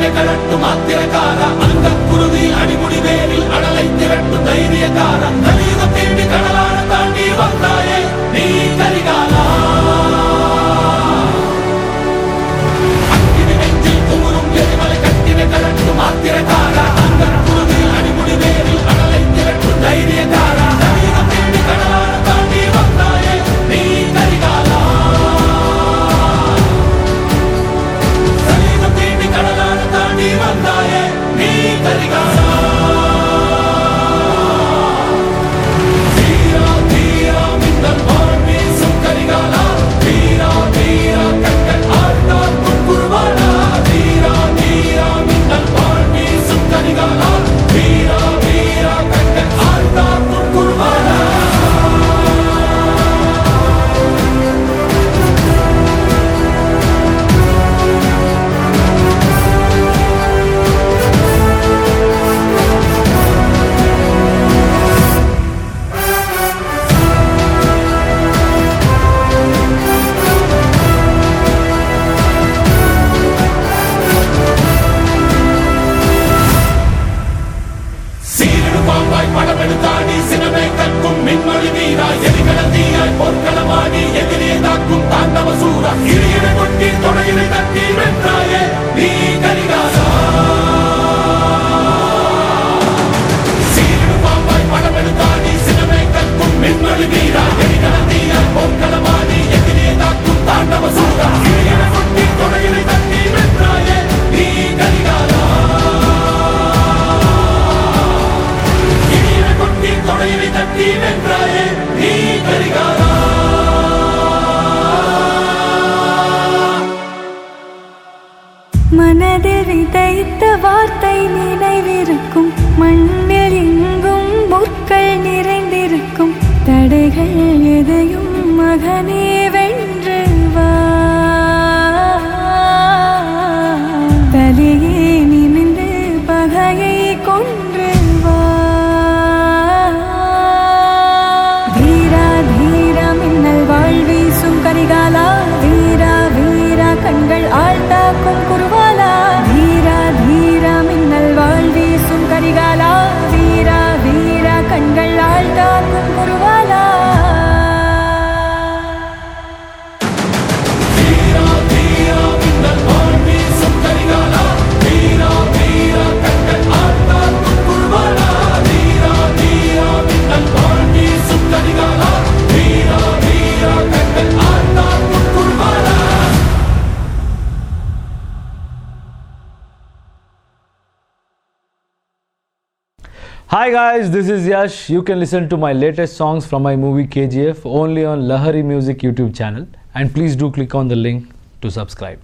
கட்டினை கலட்டும் ஆத்திரக்கார? அந்த குருதி அடிமுடி வேலில் அடலை திரட்டும் தைரியக்கார? கலியுகம் தேடி கடலான தாண்டி வந்தார். Let it go. படம் எடுத்தாடி சினமே கற்கும் மின்மொழி வீரா. எரிகள தீராய் பொற்களமாடி எதிரே தாக்கும் தாண்டவ சூரா. இடியிட கொட்டி தொடையினை தட்டி மனதில் வார்த்தை நினைவிருக்கும். மண்ணில் எங்கும் முற்கள் நிறைந்திருக்கும். தடைகள் எதையும் மகனே வென்று வா. தலையே நிமிந்து பகையை கொன்று Hi guys, this is Yash. You can listen to my latest songs from my movie KGF only on Lahari Music YouTube channel and please do click on the link to subscribe.